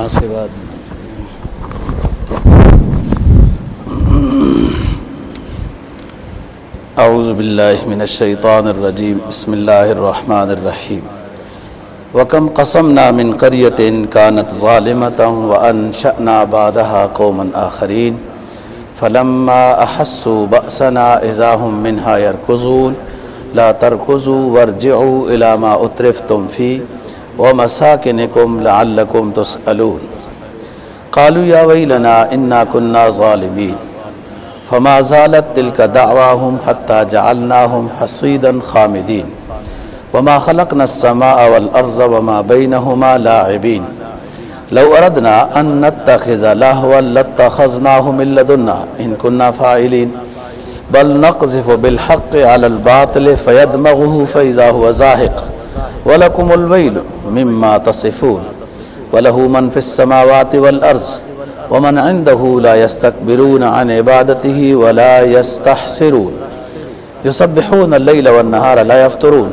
نماز کے بعد اعوذ باللہ من الشیطان الرجیم، بسم اللہ الرحمن الرحیم۔ وکم قسمنا من قریت كانت ظالمتا وانشأنا بعدها قوما آخرین فلما احسوا بأسنا اذا هم منها يركضون لا تركضوا وارجعوا الى ما اترفتم فيه۔ ومساكنكم لعلكم تسألون قالوا يا ويلنا إنا كنا ظالمين فما زالت تلك دعواهم حتى جعلناهم حصيدا خامدين وما خلقنا السماء والأرض وما بينهما لاعبين لو أردنا أن نتخذ لهوا لاتخذناه من لدنا إن كنا فاعلين بل نقذف بالحق على الباطل فيدمغه فإذا هو زاهق ولكم الويل مما تصفون وله من في السماوات والأرض ومن عنده لا يستكبرون عن عبادته ولا يستحسرون يسبحون الليل والنهار لا يفترون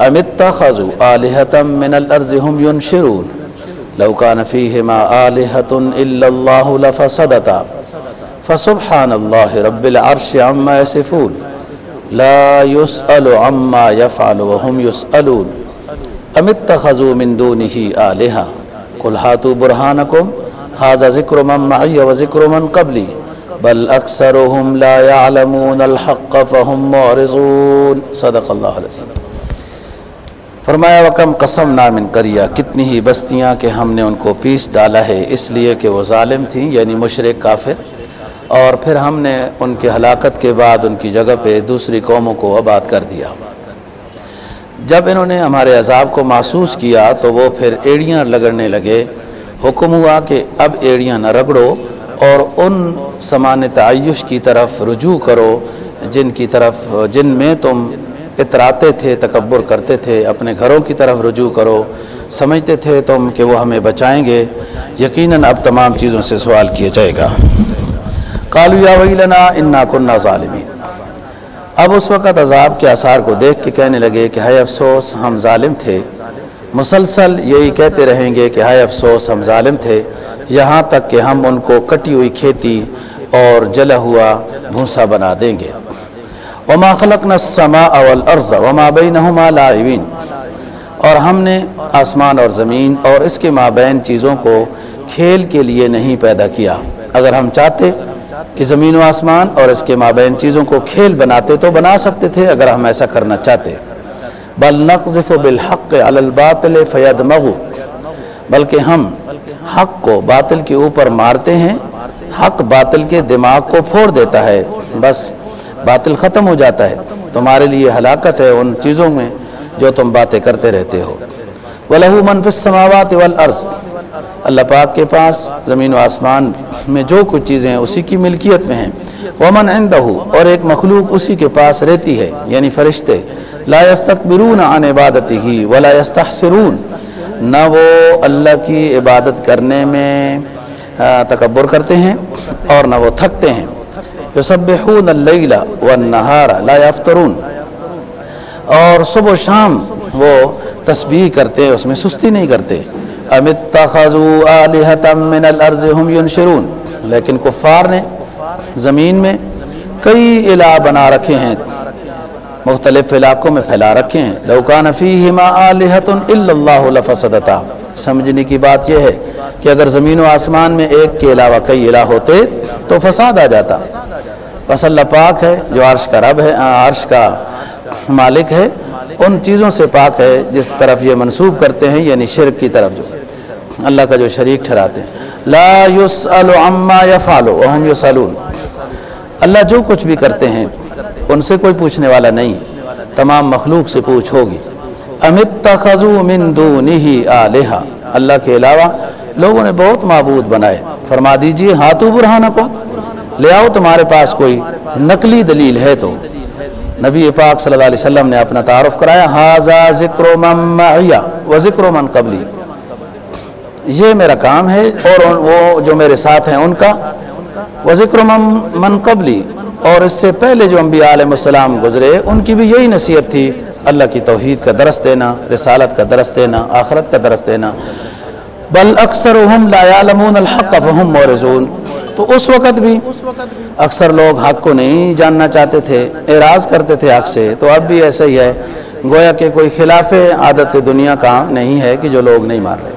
أم اتخذوا آلهة من الأرض هم ينشرون لو كان فيهما آلهة إلا الله لفسدتا فسبحان الله رب العرش عما يصفون لا يسأل عما يفعل وهم يسألون ام اتخذوا من دونه آلهة. قل هاتوا برهانكم. هذا ذكر من معي وذكر من قبلي. بل اکثرهم لا يعلمون الحق فهم معرضون. صدق اللہ علیہ فرمایا وکم قسم نامن کریا کتنی ہی بستیاں کہ ہم نے ان کو پیس ڈالا ہے، اس لیے کہ وہ ظالم تھیں یعنی مشرق کافر. اور پھر ہم نے ان کی ہلاکت کے بعد ان کی جگہ پہ دوسری قوموں کو آباد کر دیا۔ جب انہوں نے ہمارے عذاب کو محسوس کیا تو وہ پھر ایڑیاں لگڑنے لگے۔ حکم ہوا کہ اب ایڑیاں نہ رگڑو اور ان سمان تعیش کی طرف رجوع کرو، جن کی طرف، جن میں تم اتراتے تھے، تکبر کرتے تھے، اپنے گھروں کی طرف رجوع کرو۔ سمجھتے تھے تم کہ وہ ہمیں بچائیں گے۔ یقیناً اب تمام چیزوں سے سوال کیا جائے گا۔ کالو یا ویلنا انا کنہ ظالمین۔ اب اس وقت عذاب کے آثار کو دیکھ کے کہنے لگے کہ ہائے افسوس، ہم ظالم تھے۔ مسلسل یہی کہتے رہیں گے کہ ہائے افسوس، ہم ظالم تھے۔ یہاں تک کہ ہم ان کو کٹی ہوئی کھیتی اور جلا ہوا بھوسا بنا دیں گے۔ وما خلقنا السماء والارض وما بینہما لاعبین اور ہم نے آسمان اور زمین اور اس کے مابین چیزوں کو کھیل کے لیے نہیں پیدا کیا۔ اگر ہم چاہتے کہ زمین و آسمان اور اس کے مابین چیزوں کو کھیل بناتے تو بنا سکتے تھے اگر ہم ایسا کرنا چاہتے۔ بل نقذف بالحق علی الباطل فیدمغو بلکہ ہم حق کو باطل کے اوپر مارتے ہیں، حق باطل کے دماغ کو پھوڑ دیتا ہے۔ بس باطل ختم ہو جاتا ہے۔ تمہارے لیے ہلاکت ہے ان چیزوں میں جو تم باتیں کرتے رہتے ہو۔ وَلَهُ مَنْ فِي السَّمَاوَاتِ وَالْأَرْضِ۔ اللہ پاک کے پاس، زمین و آسمان میں جو کچھ چیزیں اسی کی ملکیت میں ہیں۔ ومن عندہ اور ایک مخلوق اسی کے پاس رہتی ہے یعنی فرشتے۔ لا يستكبرون عن عبادته ولا يستحسرون۔ نہ وہ اللہ کی عبادت کرنے میں تکبر کرتے ہیں، اور نہ وہ تھکتے ہیں۔ یسبحون اللیل والنہار لا يفترون۔ اور صبح و شام وہ تسبیح کرتے، اس میں سستی نہیں کرتے۔ ام اتخذوا آلہتا من الارض هم ينشرون لیکن کفار نے زمین میں کئی الہ بنا رکھے ہیں، مختلف علاقوں میں پھیلا رکھے ہیں۔ لوکان فیہما آلہت الا اللہ لفسدتا۔ سمجھنے کی بات یہ ہے کہ اگر زمین و آسمان میں ایک کے علاوہ کئی الہ ہوتے تو فساد آ جاتا۔ بس اللہ پاک ہے جو عرش کا رب ہے عرش کا مالک ہے۔ ان چیزوں سے پاک ہے جس طرف یہ منسوب کرتے ہیں یعنی شرک کی طرف جو۔ اللہ کا جو شریک ٹھہراتے ہیں۔ لا يسأل عما يفعل وهم يسألون اللہ جو کچھ بھی کرتے ہیں، ان سے کوئی پوچھنے والا نہیں۔ تمام مخلوق سے پوچھ ہوگی۔ ام اتخذوا من دونه آلہا۔ اللہ کے علاوہ لوگوں نے بہت معبود بنائے۔ فرما دیجیے ہاتھو برہانکم لے آؤ، تمہارے پاس کوئی نقلی دلیل ہے تو۔ نبی پاک صلی اللہ علیہ وسلم نے اپنا تعارف کرایا۔ ہاضا ذکر من معیہ و ذکر من قبلی۔ یہ میرا کام ہے اور وہ جو میرے ساتھ ہیں ان کا وہ ذکر من قبلی اور اس سے پہلے جو انبیاء علیہ السلام گزرے ان کی بھی یہی نصیحت تھی، اللہ کی توحید کا درس دینا، رسالت کا درس دینا، آخرت کا درس دینا۔ بل اکثر الحق فهم مورزون۔ تو اس وقت بھی اکثر لوگ حق کو نہیں جاننا چاہتے تھے، اعراض کرتے تھے حق سے۔ تو اب بھی ایسا ہی ہے۔ گویا کہ کوئی خلاف عادت دنیا کا نہیں ہے کہ جو لوگ نہیں مار رہے۔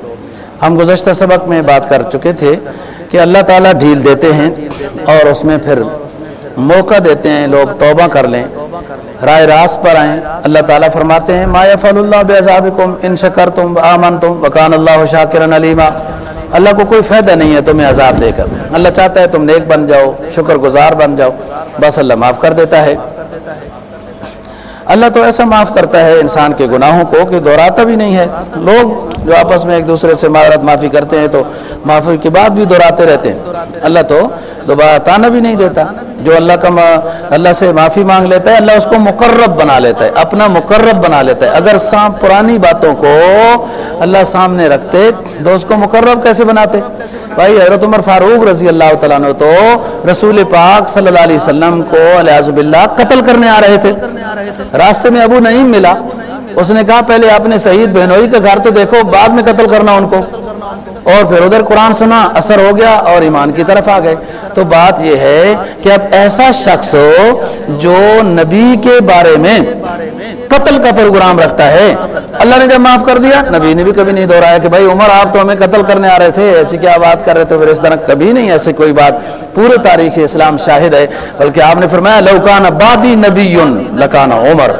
ہم گزشتہ سبق میں بات کر چکے تھے کہ اللہ تعالیٰ ڈھیل دیتے ہیں اور اس میں پھر موقع دیتے ہیں، لوگ توبہ کر لیں۔ رائے راست پر آئیں۔ اللہ تعالیٰ فرماتے ہیں، ما فل اللہ بزابم ان شکر تم آمن تم بکان اللہ شاکر علیمہ اللہ کو کوئی فائدہ نہیں ہے تمہیں عذاب دے کر۔ اللہ چاہتا ہے تم نیک بن جاؤ شکر گزار بن جاؤ۔ بس اللہ معاف کر دیتا ہے۔ اللہ تو ایسا معاف کرتا ہے انسان کے گناہوں کو کہ دہراتا بھی نہیں ہے۔ لوگ جو آپس میں ایک دوسرے سے معرت معافی کرتے ہیں تو معافی کے بعد بھی دہراتے رہتے ہیں۔ اللہ تو دوبارہ تانا بھی نہیں دیتا۔ جو اللہ کا اللہ سے معافی مانگ لیتا ہے، اللہ اس کو مقرب بنا لیتا ہے، اپنا مقرب بنا لیتا ہے۔ اگر پرانی باتوں کو اللہ سامنے رکھتے، تو اس کو مقرب کیسے بناتے؟ بھائی، حضرت عمر فاروق رضی اللہ تعالیٰ نے تو رسول پاک صلی اللہ علیہ وسلم کو علیہ باللہ قتل کرنے آ رہے تھے۔ راستے میں ابو نعیم ملا۔ اس نے کہا، پہلے اپنے شہید بہنوئی کا گھر تو دیکھو، بعد میں قتل کرنا ان کو۔ اور پھر ادھر قرآن سنا، اثر ہو گیا اور ایمان کی طرف آ گئے۔ تو بات یہ ہے کہ اب ایسا شخص ہو جو نبی کے بارے میں قتل کا پروگرام رکھتا ہے۔ اللہ نے جب معاف کر دیا، نبی نے بھی کبھی نہیں دہرایا کہ بھائی عمر، آپ تو ہمیں قتل کرنے آ رہے تھے، ایسی کیا بات کر رہے تھے؟ پھر اس طرح کبھی نہیں ایسی کوئی بات۔ پورے تاریخ اسلام شاہد ہے۔ بلکہ آپ نے فرمایا لوکان بادی نبی لکانا عمر۔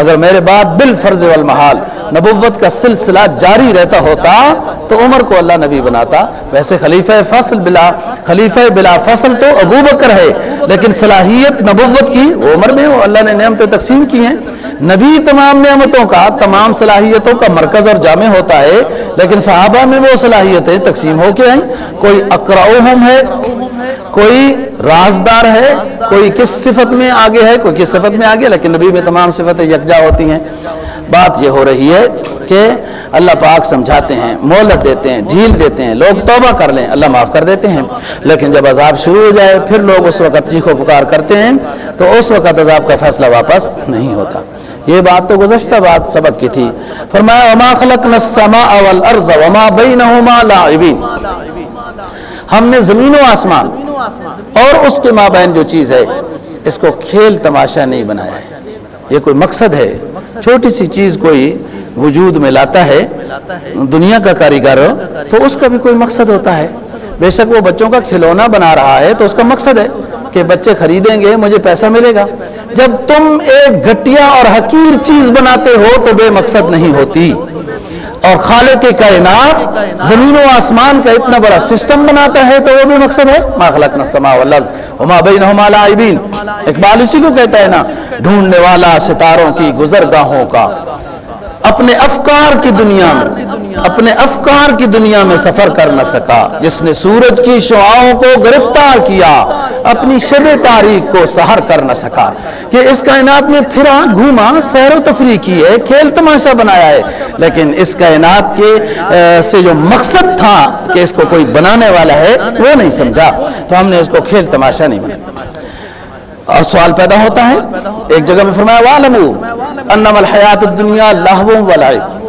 اگر میرے بعد بال فرض والمحال نبوت کا سلسلہ جاری رہتا ہوتا تو عمر کو اللہ نبی بناتا۔ ویسے خلیفہ فصل بلا خلیفہ بلا فصل تو ابو بکر ہے، لیکن صلاحیت نبوت کی عمر میں اللہ نے نعمتیں تقسیم کی ہیں۔ نبی تمام نعمتوں کا، تمام صلاحیتوں کا مرکز اور جامع ہوتا ہے، لیکن صحابہ میں وہ صلاحیتیں تقسیم ہو کے ہیں کوئی اقراؤہم ہے کوئی رازدار ہے، کوئی کس صفت میں آگے ہے، کوئی کس صفت میں آگے، لیکن نبی میں تمام صفتیں یکجا ہوتی ہیں۔ بات یہ ہو رہی ہے کہ اللہ پاک سمجھاتے ہیں مولت دیتے ہیں، ڈھیل دیتے ہیں، لوگ توبہ کر لیں، اللہ معاف کر دیتے ہیں۔ لیکن جب عذاب شروع ہو جائے، پھر لوگ اس وقت چیخو پکار کرتے ہیں، تو اس وقت عذاب کا فیصلہ واپس نہیں ہوتا۔ یہ بات تو گزشتہ بات سبق کی تھی۔ فرمایا، وما خلقنا السماء والارض وما بينهما لاعبين۔ ہم نے زمین و آسمان اور اس کے مابین جو چیز ہے، اس کو کھیل تماشا نہیں بنایا ہے۔ یہ کوئی مقصد ہے؟ چھوٹی سی چیز کوئی وجود میں لاتا ہے، دنیا کا کاریگر، تو اس کا بھی کوئی مقصد ہوتا ہے۔ بے شک وہ بچوں کا کھلونا بنا رہا ہے، تو اس کا مقصد ہے کہ بچے خریدیں گے، مجھے پیسہ ملے گا۔ جب تم ایک گھٹیا اور حقیر چیز بناتے ہو، تو بے مقصد نہیں ہوتی۔ اور خالق کائنات زمین و آسمان کا اتنا بڑا سسٹم بناتا ہے تو وہ بھی مقصد ہے ما خلقنا السماء والارض وما بینہما لاعبین۔ اقبال اسی کو کہتا ہے نا، ڈھونڈنے والا ستاروں کی گزرگاہوں کا۔ اپنے افکار کی دنیا میں، اپنے افکار کی دنیا میں سفر کر نہ سکا۔ جس نے سورج کی شعاؤں کو گرفتار کیا اپنی شب تاریخ کو سہر کر نہ سکا کہ اس کائنات میں پھرا، گھوما، سیر و تفریح کی ہے، کھیل تماشا بنایا ہے۔ لیکن اس کائنات کے سے جو مقصد تھا کہ اس کو کوئی بنانے والا ہے، وہ نہیں سمجھا۔ تو ہم نے اس کو کھیل تماشا نہیں بنا اور سوال پیدا ہوتا ہے، ایک جگہ میں فرمایا وَعَلَمُوا انما الحیات الدنیا لہو ولعب۔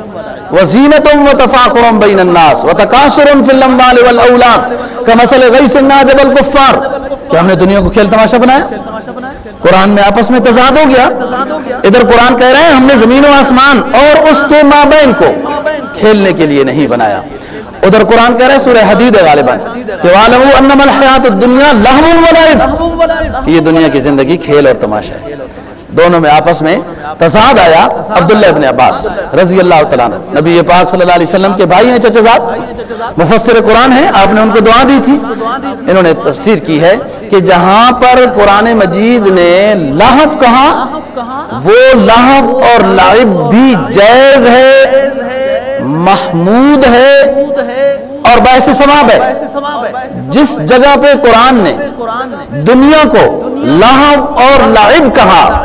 وزینت وتفاخر بین الناس وتکاثر فی الاموال والاولاد، کمثل غیث ناجب الكفار کہ ہم نے دنیا کو کھیل تماشا بنایا؟ قرآن میں آپس میں تضاد ہو گیا۔ ادھر قرآن کہہ رہے ہیں، ہم نے زمین و آسمان اور اس کے مابین کو کھیلنے کے لیے نہیں بنایا۔ ادھر قرآن کہہ رہے ہیں، سورہ حدید غالباً، کہ وَعَلَمُوا أَنَّمَا الْحَيَاةُ الدُّنْيَا لَهْوٌ وَلَعِبٌ۔ یہ دنیا کی زندگی کھیل اور تماشا ہے۔ دونوں میں آپس میں تضاد آیا، عبداللہ ابن عباس رضی اللہ تعالیٰ نبی پاک صلی اللہ علیہ وسلم کے بھائی ہیں چچا مفسر قرآن ہیں، آپ نے ان کو دعا دی تھی۔ انہوں نے تفسیر کی ہے کہ جہاں پر قرآن مجید نے لاہب کہا، وہ لاہب اور لعب بھی جائز ہے، محمود ہے اور باعث ثواب ہے۔ جس جگہ پہ قرآن نے دنیا کو لاہب اور لعب کہا۔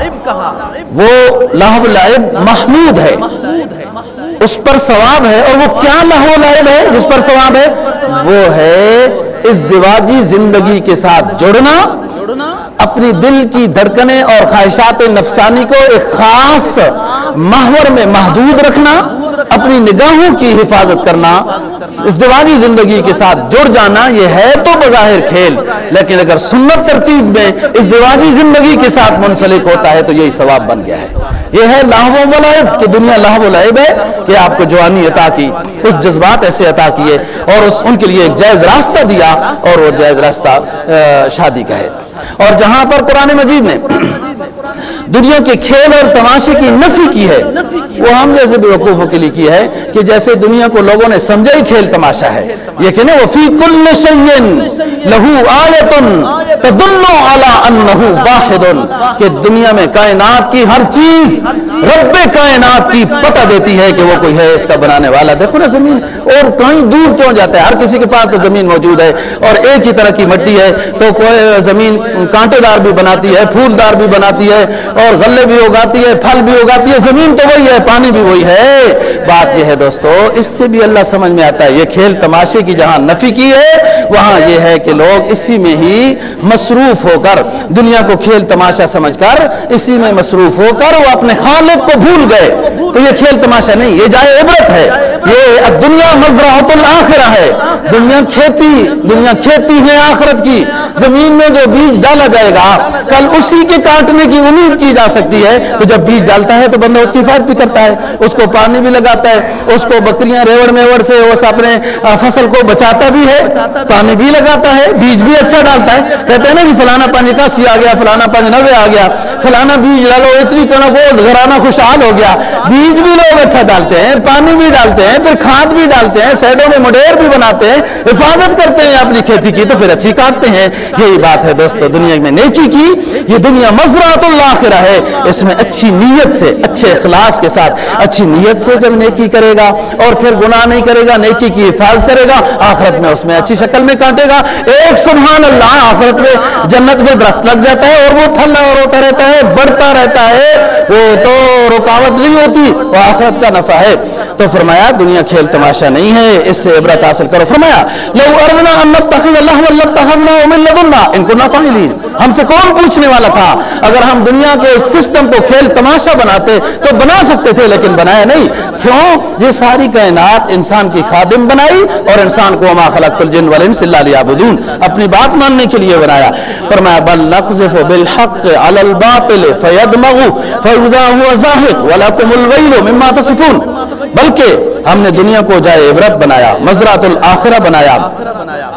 وہ لاہب لعب محمود ہے۔ اس پر ثواب ہے اور وہ کیا لہو لعب ہے؟ جس پر ثواب ہے؟ وہ ہے اس دیواجی زندگی کے ساتھ جڑنا، اپنی دل کی دھڑکنے اور خواہشات نفسانی کو ایک خاص محور میں محدود رکھنا۔ اپنی نگاہوں کی حفاظت کرنا، اس دیوانی زندگی کے ساتھ جڑ جانا، یہ ہے تو بظاہر کھیل۔ لیکن اگر سنت ترتیب میں اس دیوانی زندگی کے ساتھ منسلک ہوتا ہے تو یہی ثواب بن گیا ہے۔ یہ ہے لاہو و لعب، کہ دنیا لاہو و لعب ہے، کہ آپ کو جوانی عطا کی، کچھ جذبات ایسے عطا کیے اور اس، ان کے لیے ایک جائز راستہ دیا اور وہ جائز راستہ شادی کا ہے۔ اور جہاں پر قرآن مجید نے دنیا کے کھیل اور تماشے کی نفی کی ہے وہ ہم جیسے بیوقوفوں کے لیے کی ہے کہ جیسے دنیا کو لوگوں نے سمجھا ہی کھیل تماشا ہے۔ یہ کہ وہ فی کل شیئن لہو آیتن تدلو علی انہو واحد کہ دنیا میں کائنات کی ہر چیز رب کائنات کی پتہ دیتی ہے کہ وہ کوئی ہے، اس کا بنانے والا۔ دیکھو نا زمین، اور کہیں دور کیوں جاتا ہے؟ ہر کسی کے پاس تو زمین موجود ہے، اور ایک ہی طرح کی مٹی ہے۔ تو کوئی زمین کانٹے دار بھی بناتی ہے، پھول دار بھی بناتی ہے، اور غلے بھی اگاتی ہے، پھل بھی اگاتی ہے، زمین تو وہی ہے، پانی بھی وہی ہے۔ بات یہ ہے دوستو، اس سے بھی اللہ سمجھ میں آتا ہے، یہ کھیل تماشے کی جہاں نفی کی ہے، وہاں یہ ہے کہ لوگ اسی میں ہی مصروف ہو کر دنیا کو کھیل تماشا سمجھ کر، اسی میں مصروف ہو کر وہ اپنے خان خالق کو بھول گئے۔ تو یہ کھیل تماشا نہیں، یہ جائے عبرت ہے۔ یہ دنیا مزرعت الاخرہ ہے۔ دنیا کھیتی دنیا کھیتی ہے آخرت کی۔ زمین میں جو بیج ڈالا جائے گا، کل اسی کے کاٹنے کی امید کی جا سکتی ہے۔ تو جب بیج ڈالتا ہے تو بندہ اس کی حفاظت بھی کرتا ہے، اس کو پانی بھی لگاتا ہے، اس کو بکریاں ریوڑ میوڑ سے اس اپنے فصل کو بچاتا بھی ہے، پانی بھی لگاتا ہے، بیج بھی اچھا ڈالتا ہے۔ کہتے ہیں نا کہ فلانا پانی کا سی آ گیا، فلانا پانی نوے آ گیا۔ فلانا بیج ڈالو، اتنی کنک وہ گھرانا خوشحال ہو گیا۔ بیج بھی لوگ اچھا ڈالتے ہیں، پانی بھی ڈالتے ہیں، پھر کھاد بھی ڈالتے ہیں، سیڈوں میں مڈیر بھی بناتے ہیں، حفاظت کرتے ہیں اپنی کھیتی کی تو پھر اچھی کاٹتے ہیں۔ یہی بات ہے دوستو، دنیا میں نیکی کی، یہ دنیا مزرعت اللہ ہے۔ اس میں اچھی نیت سے، اچھے اخلاص کے ساتھ اچھی نیت سے جب نیکی کرے گا اور پھر گناہ نہیں کرے گا، نیکی کی حفاظت کرے گا، آخرت میں اس میں اچھی شکل میں کاٹے گا۔ ایک سبحان اللہ، آخرت میں جنت میں درخت لگ جاتا ہے اور وہ تھلا اور ہوتا رہتا ہے، بڑھتا رہتا ہے۔ وہ تو رکاوٹ نہیں ہوتی، وہ آخرت کا نفع ہے۔ تو فرمایا، دنیا کھیل تماشا نہیں ہے، اس سے عبرت حاصل کرو۔ فرمایا، لو ارنا ان نتخذ اللہ ولتخذنا من لدنا۔ ان كنا فاعلين ہم سے کون پوچھنے والا تھا؟ اگر ہم دنیا کے سسٹم کو کھیل تماشا بناتے تو بنا سکتے تھے، لیکن بنایا نہیں۔ کیوں؟ یہ ساری کائنات انسان کی خادم بنائی اور انسان کو وما خلقت الجن والانس الا ليعبدون۔ اپنی بات ماننے کے لیے بنایا۔ فرمایا، بل نقذف بالحق على الباطل فيدمغ فاذا هو زاهق ولكم الويل مما تصفون. بلکہ ہم نے دنیا کو جائے عبرت بنایا مزرعۃ الاخرہ بنایا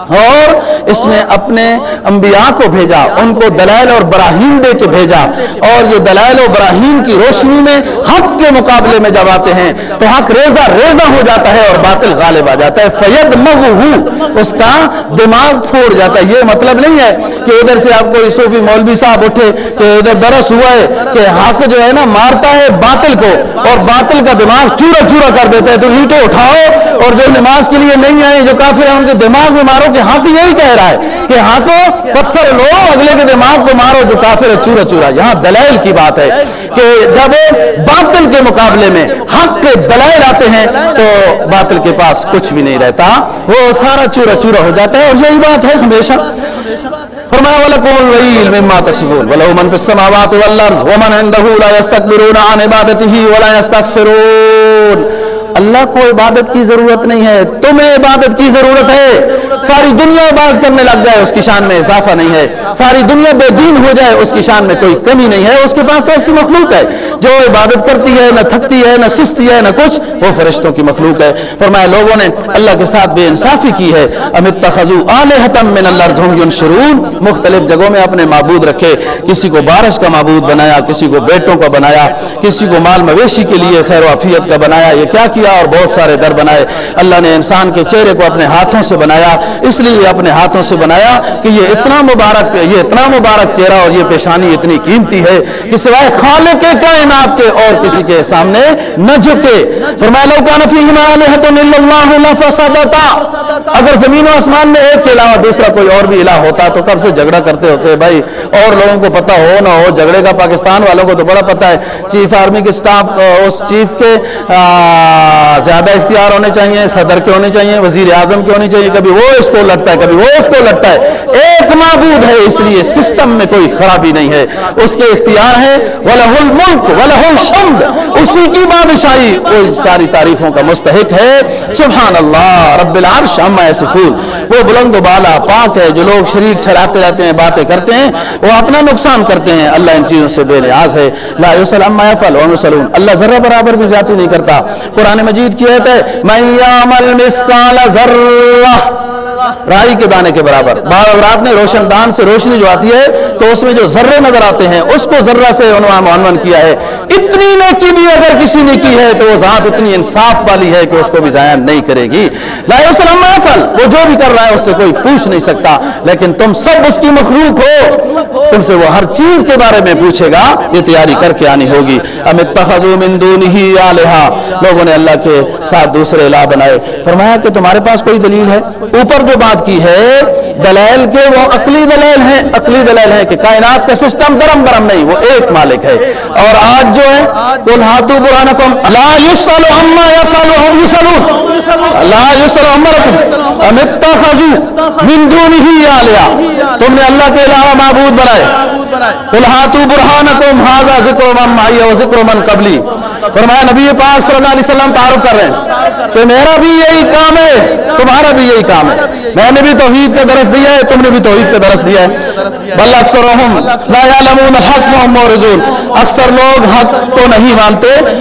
اور اس میں اپنے انبیاء کو بھیجا، ان کو دلائل اور براہین دے کے بھیجا۔ اور یہ دلائل و براہین کی روشنی میں حق کے مقابلے میں جب آتے ہیں، تو حق ریزہ ریزہ ہو جاتا ہے اور باطل غالب آ جاتا ہے۔ فید مغو اس کا دماغ پھوڑ جاتا ہے۔ یہ مطلب نہیں ہے کہ ادھر سے آپ کو صوفی مولوی صاحب اٹھے کہ ادھر درس ہوا ہے کہ حق جو ہے نا مارتا ہے باطل کو اور باطل کا دماغ چورا چورا کر دیتا ہے۔ تو اینٹیں اٹھاؤ اور جو نماز کے لیے نہیں آئے، جو کافر ہیں، ان کے دماغ میں مارو۔ کہ حق یہی کہہ رہا ہے کہ حق پتھر لو، اگلے کے دماغ کو مارو جو کافر چورا چورا۔ یہاں دلائل کی بات ہے کہ جب باطل کے مقابلے میں حق کے دلائل آتے ہیں تو باطل کے پاس کچھ بھی نہیں رہتا۔ وہ سارا چورا چورا ہو جاتا ہے اور یہی بات ہے ہمیشہ۔ فرمایا ولکم الویل مما تسبون ولو من فی السماوات والارض ومن عنده لا يستكبرون عن عبادته ولا يستكثرون اللہ کو عبادت کی ضرورت نہیں ہے، تمہیں عبادت کی ضرورت ہے۔ ساری دنیا عبادت کرنے لگ جائے، اس کی شان میں اضافہ نہیں ہے۔ ساری دنیا بے دین ہو جائے، اس کی شان میں کوئی کمی نہیں ہے۔ اس کے پاس تو ایسی مخلوق ہے، جو عبادت کرتی ہے، نہ تھکتی ہے، نہ سستی ہے، نہ کچھ، وہ فرشتوں کی مخلوق ہے۔ فرمایا، لوگوں نے اللہ کے ساتھ بے انصافی کی ہے۔ امت تخذو آلہتم من اللہ شرون مختلف جگہوں میں اپنے معبود رکھے۔ کسی کو بارش کا معبود بنایا، کسی کو بیٹوں کا بنایا، کسی کو مال مویشی کے لیے خیر و عفیت کا بنایا۔ یہ کیا کیا؟ اور بہت سارے در بنائے۔ اللہ نے انسان کے چہرے کو اپنے ہاتھوں سے بنایا، اس لیے اپنے ہاتھوں سے بنایا کہ یہ اتنا مبارک، یہ اتنا مبارک چہرہ اور یہ پیشانی اتنی قیمتی ہے کہ سوائے خالق کے کائنات کے اور کسی کے سامنے نہ جھکے۔ فرمایا، لو کان فیہما الہۃ الا اللہ لفسدتا اگر زمین و آسمان میں ایک کے علاوہ دوسرا کوئی اور بھی الہ ہوتا تو کب سے جھگڑا کرتے ہوتے بھائی؟ اور لوگوں کو پتہ ہو نہ ہو، جھگڑے کا پاکستان والوں کو تو بڑا پتہ ہے۔ چیف آرمی کے سٹاف اس چیف کے زیادہ اختیار ہونے چاہیے، صدر کے ہونے چاہیے، وزیر اعظم کے ہونے چاہیے۔ کبھی وہ اس کو لگتا ہے، کبھی وہ اس کو لگتا ہے۔ ایک معبود ہے، اس لیے سسٹم میں کوئی خرابی نہیں ہے۔ اس کے اختیار ہے وَلَهُ الْمُلْكُ وَلَهُ الْحَمْدُ۔ اسی کی بادشاہی۔ وہ ساری تعریفوں کا مستحق ہے۔ سبحان اللہ، رب العرش عما یصفون وہ بلند و بالا، پاک ہے۔ جو لوگ شریک ٹھہراتے رہتے ہیں، باتیں کرتے ہیں، وہ اپنا نقصان کرتے ہیں۔ اللہ ان چیزوں سے بے نیاز ہے۔ لا یسل عما یفعل و یسلون۔ اللہ ذرہ برابر بھی زیادتی نہیں کرتا۔ قرآن مجید کی آیت ہے، من یعمل مثقال ذرہ رائی کے دانے کے برابر۔ بعض حضرات نے روشن دان سے روشنی جو آتی ہے تو اس میں جو ذرے نظر آتے ہیں، اس کو ذرہ سے عنوان عنوان کیا ہے۔ اتنی نیکی بھی اگر کسی نے کی ہے تو وہ ذات اتنی انصاف والی ہے کہ اس کو بھی ضائع نہیں کرے گی۔ لا وسلم وہ جو بھی کر رہا ہے، اس سے کوئی پوچھ نہیں سکتا۔ لیکن تم سب اس کی مخلوق ہو۔ تم سے وہ ہر چیز کے بارے میں پوچھے گا، یہ تیاری کر کے آنی ہوگی۔ ام اتخذوا من لوگوں نے اللہ کے ساتھ دوسرے الہ بنائے۔ فرمایا کہ تمہارے پاس کوئی دلیل ہے؟ اوپر جو بات کی ہے دلائل کے، وہ عقلی دلائل ہیں۔ عقلی دلائل ہیں کہ کائنات کا سسٹم درم برم نہیں، وہ ایک مالک ہے۔ اور آج جو ہے، قل ہاتھو برہانکم، لا یسأل عما یفعل ہم یسألون۔ لا یسأل عما لکم ام اتخذوا من دونه آلیا تم نے اللہ کے علاوہ معبود بنائے۔ قل برہانکم حاضا ذکر من معیہ و ذکر من قبلی۔ فرمایا، نبی پاک صلی اللہ علیہ وسلم تعارف کر رہے ہیں۔ کہ میرا بھی یہی کام ہے، تمہارا بھی یہی کام ہے۔ میں نے بھی توحید کا درس دیا ہے، تم نے بھی توحید کا درس دیا ہے۔ بل اکثر لا یعلمون الحق وهم مورزون اکثر لوگ حق کو نہیں مانتے